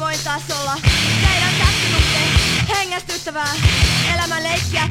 voin taas olla teidän käskynutte hengästyttävää elämän leikkiä.